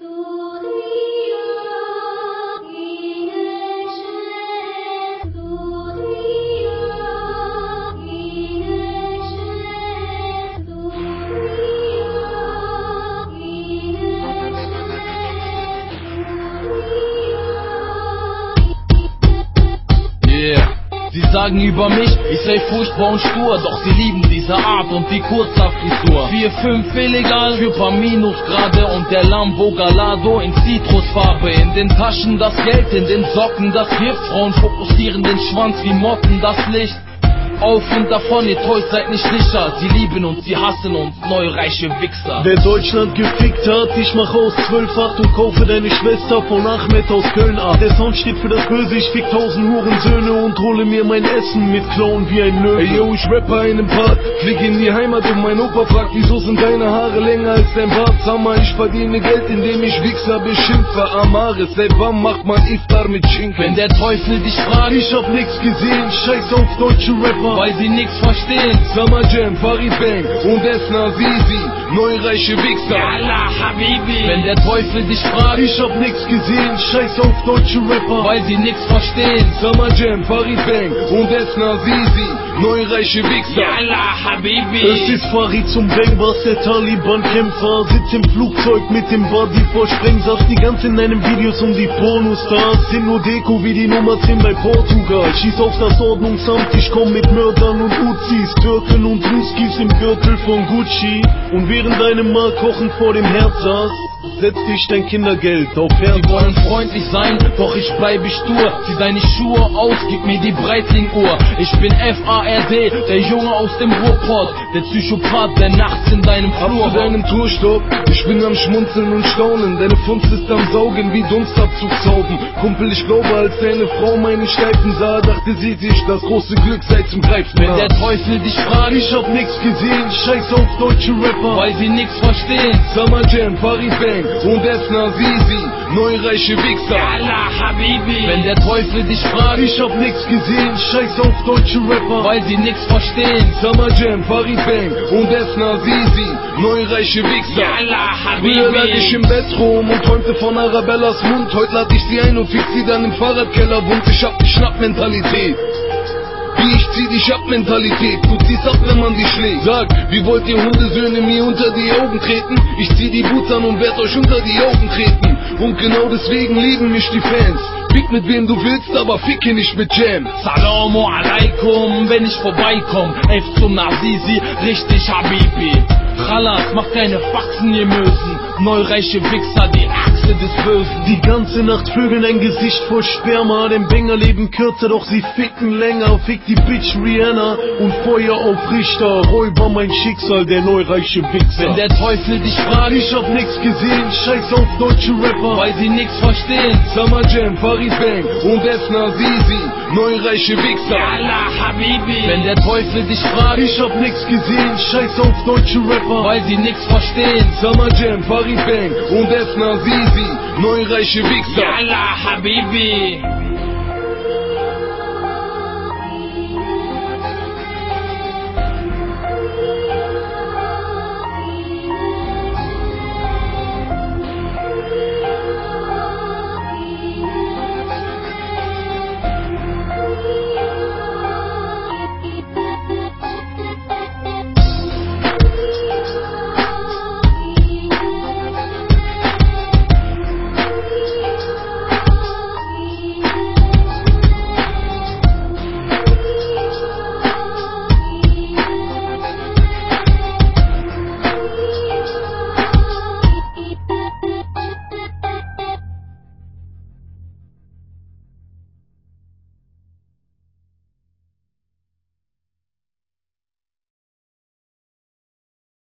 Lord. Sie sagen über mich, ich sei furchtbar und stur, doch sie lieben diese Art und die Kurzhaarfrisur. 4-5 illegal für paar Minusgrade und der Lambo Galado in Zitrusfarbe. In den Taschen das Geld, in den Socken das Gift. Frauen fokussieren den Schwanz wie Motten das Licht auf und davon, ihr Toys seid nicht sicher. Sie lieben uns, sie hassen uns, neureiche Wichser. Wer Deutschland gefickt hat, ich mach aus 12 und kaufe deine Schwester von Ahmed aus Köln ab. Der Sound steht für das Böse, ich fick tausend Hurensöhne und hole mir mein Essen mit Clown wie ein Löwe. Ey yo, ich rappe einen Part, flieg in die Heimat und mein Opa fragt, wieso sind deine Haare länger als dein Bart? Sag ich verdiene Geld, indem ich Wichser beschimpfe. Amaris, seit wann macht man Iftar mit Schinken? Wenn der Teufel dich fragt, ich hab nix gesehen, scheiß auf deutsche Rapper weil sie nix verstehen. Summer Jam, Farid Bang und Esna Zizi, neureiche Wichser. Yalla, Habibi. Wenn der Teufel dich fragt, ich hab nix gesehen, scheiß auf deutsche Rapper, weil sie nix verstehen. Summer Jam, Farid Bang und Esna Zizi, neureiche Wichser. Yalla, Habibi. Es ist Farid zum Bangbass, der Taliban-Kämpfer, sitzt im Flugzeug mit dem Body vor Sprengsatz, die ganze in einem Videos um die Pornostars, sind nur Deko wie die Nummer 10 bei Portugal, schieß auf das Ordnungsamt, ich komm mit Mördern und Uzis, Türken und Ruskis im Gürtel von Gucci. Und während deine Ma kochen vor dem Herd saß, setz dich dein Kindergeld auf Herz. Sie wollen freundlich sein, doch ich bleibe stur. Zieh deine Schuhe aus, gib mir die Breitling-Uhr. Ich bin F-A-R-D, der Junge aus dem Ruhrpott, der Psychopath, der nachts in deinem Flur Ab zu deinem Tourstopp, ich bin am Schmunzeln und Staunen. Deine Funst ist am Saugen wie Dunstabzugshaufen. Kumpel, ich glaube, als deine Frau meine Steifen sah, dachte sie sich, das große Glück sei zum Greifen. Wenn der Teufel dich fragt, ich hab nix gesehen, scheiß auf deutsche Rapper, weil sie nix verstehen. Summer Jam, Farid Bang und Esna Zizi, neureiche Wichser. Yalla, Habibi. Wenn der Teufel dich fragt, ich hab nix gesehen, scheiß auf deutsche Rapper, weil sie nix verstehen. Summer Jam, Farid Bang und Esna Zizi, neureiche Wichser. Yalla, Habibi. Früher lag ich im Bett rum und träumte von Arabellas Mund. Heute lad ich sie ein und fick sie dann im Fahrradkeller wund. Ich hab die Schnappmentalität. Zieh dich ab Mentalität, du ziehst ab, wenn man dich schlägt. Sag, wie wollt ihr Hundesöhne mir unter die Augen treten? Ich zieh die Boots an und werd euch unter die Augen treten. Und genau deswegen lieben mich die Fans. Fick mit wem du willst, aber ficke nicht mit Jam. Salamu alaikum, wenn ich vorbeikomm. Elf zum Nazizi, richtig Habibi. Khalas, mach keine Faxen, ihr Mösen. Neureiche Wichser, die Achse des Bösen. Die ganze Nacht vögeln ein Gesicht voll Sperma. Denn Banger leben kürzer, doch sie ficken länger. Fick die Bitch Rihanna und Feuer auf Richter. Räuber mein Schicksal, der neureiche Wichser. Wenn der Teufel dich fragt, ich hab nix gesehen. Scheiß auf deutsche Rapper, weil sie nix verstehen. Summer Jam, Farid Bang und Esna Zizi, neureiche Wichser. Yalla, Habibi. Wenn der Teufel dich fragt, ich hab nix gesehen. Scheiß auf deutsche Rapper, weil sie nix verstehen. Summer Jam, Farid Bang und Esna Zizi, neureiche Wichser. Yalla, Habibi.